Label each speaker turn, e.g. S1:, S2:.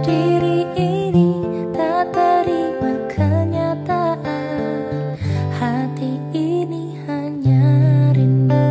S1: diri ini tak terima kenyataan. Hati ini hanya rindu.